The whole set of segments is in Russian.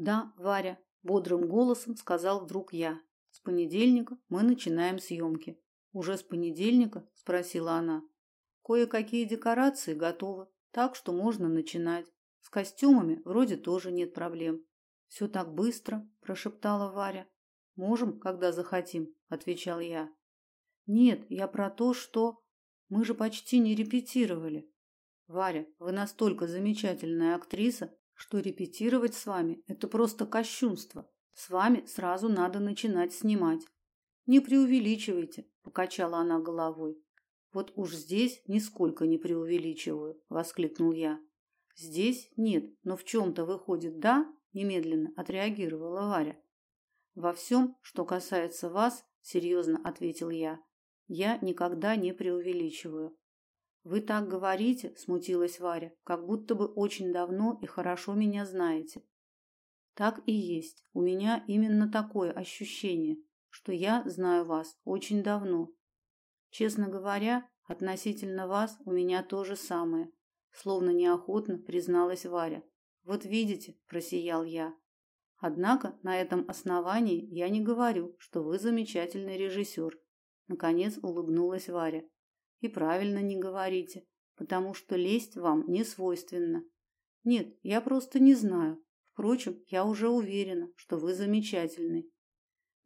Да, Варя, бодрым голосом сказал вдруг я. С понедельника мы начинаем съемки. Уже с понедельника? спросила она. Кое-какие декорации готовы, так что можно начинать. С костюмами вроде тоже нет проблем. Все так быстро, прошептала Варя. Можем, когда захотим, отвечал я. Нет, я про то, что мы же почти не репетировали. Варя, вы настолько замечательная актриса, что репетировать с вами это просто кощунство. С вами сразу надо начинать снимать. Не преувеличивайте, покачала она головой. Вот уж здесь нисколько не преувеличиваю, воскликнул я. Здесь нет, но в чем то выходит да, немедленно отреагировала Варя. Во всем, что касается вас, серьезно ответил я. Я никогда не преувеличиваю. Вы так говорите, смутилась Варя, как будто бы очень давно и хорошо меня знаете. Так и есть. У меня именно такое ощущение, что я знаю вас очень давно. Честно говоря, относительно вас у меня то же самое, словно неохотно призналась Варя. Вот видите, просиял я. Однако на этом основании я не говорю, что вы замечательный режиссер. Наконец улыбнулась Варя. И правильно не говорите, потому что лесть вам не свойственна. Нет, я просто не знаю. Впрочем, я уже уверена, что вы замечательный.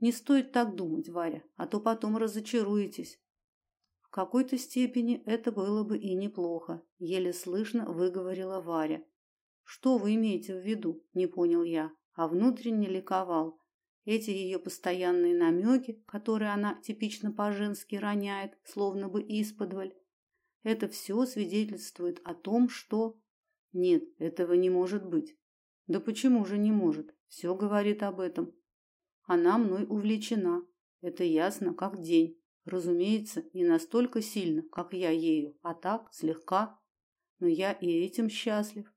Не стоит так думать, Варя, а то потом разочаруетесь какой-то степени это было бы и неплохо, еле слышно выговорила Варя. Что вы имеете в виду? не понял я, а внутренне ликовал. Эти ее постоянные намеки, которые она типично по-женски роняет, словно бы исподволь, это все свидетельствует о том, что нет, этого не может быть. Да почему же не может? Все говорит об этом. Она мной увлечена. Это ясно, как день. Разумеется, не настолько сильно, как я ею, а так, слегка. Но я и этим счастлив.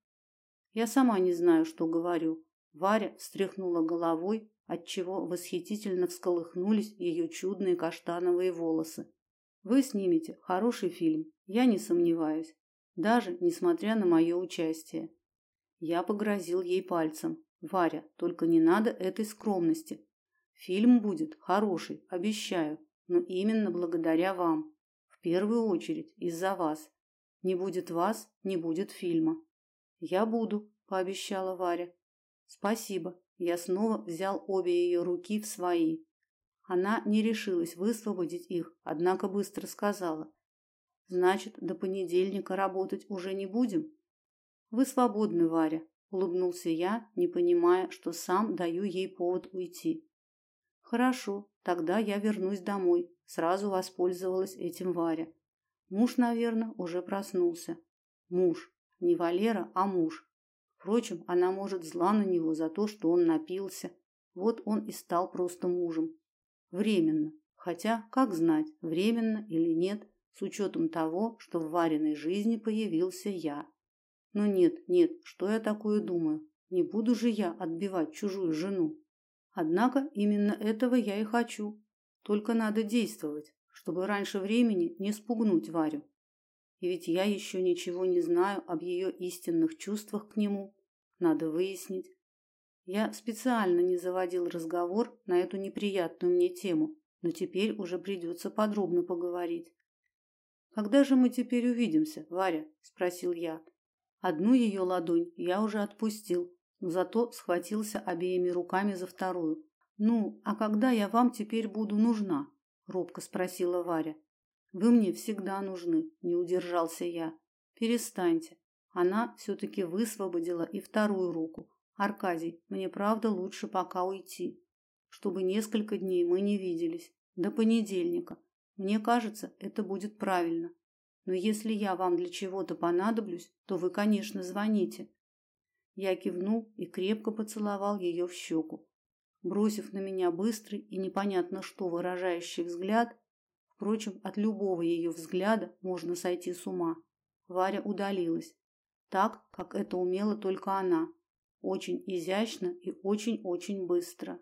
Я сама не знаю, что говорю. Варя встряхнула головой, отчего восхитительно всколыхнулись ее чудные каштановые волосы. Вы снимете хороший фильм, я не сомневаюсь, даже несмотря на мое участие. Я погрозил ей пальцем. Варя, только не надо этой скромности. Фильм будет хороший, обещаю но именно благодаря вам. В первую очередь из-за вас. Не будет вас, не будет фильма. Я буду, пообещала Варя. Спасибо. Я снова взял обе ее руки в свои. Она не решилась высвободить их, однако быстро сказала: "Значит, до понедельника работать уже не будем?" "Вы свободны, Варя", улыбнулся я, не понимая, что сам даю ей повод уйти. Хорошо, тогда я вернусь домой. Сразу воспользовалась этим Варя. Муж, наверное, уже проснулся. Муж, не Валера, а муж. Впрочем, она может зла на него за то, что он напился. Вот он и стал просто мужем. Временно. Хотя, как знать, временно или нет, с учетом того, что в Вариной жизни появился я. Но нет, нет, что я такое думаю? Не буду же я отбивать чужую жену. Однако именно этого я и хочу. Только надо действовать, чтобы раньше времени не спугнуть Варю. И ведь я еще ничего не знаю об ее истинных чувствах к нему. Надо выяснить. Я специально не заводил разговор на эту неприятную мне тему, но теперь уже придется подробно поговорить. Когда же мы теперь увидимся, Варя? спросил я. Одну ее ладонь я уже отпустил, но зато схватился обеими руками за вторую. Ну, а когда я вам теперь буду нужна? робко спросила Варя. Вы мне всегда нужны, не удержался я. Перестаньте. Она все таки высвободила и вторую руку. Аркадий, мне правда лучше пока уйти, чтобы несколько дней мы не виделись до понедельника. Мне кажется, это будет правильно. Но если я вам для чего-то понадоблюсь, то вы, конечно, звоните. Я кивнул и крепко поцеловал ее в щеку. Бросив на меня быстрый и непонятно что выражающий взгляд, впрочем, от любого ее взгляда можно сойти с ума, Варя удалилась, так, как это умела только она, очень изящно и очень-очень быстро.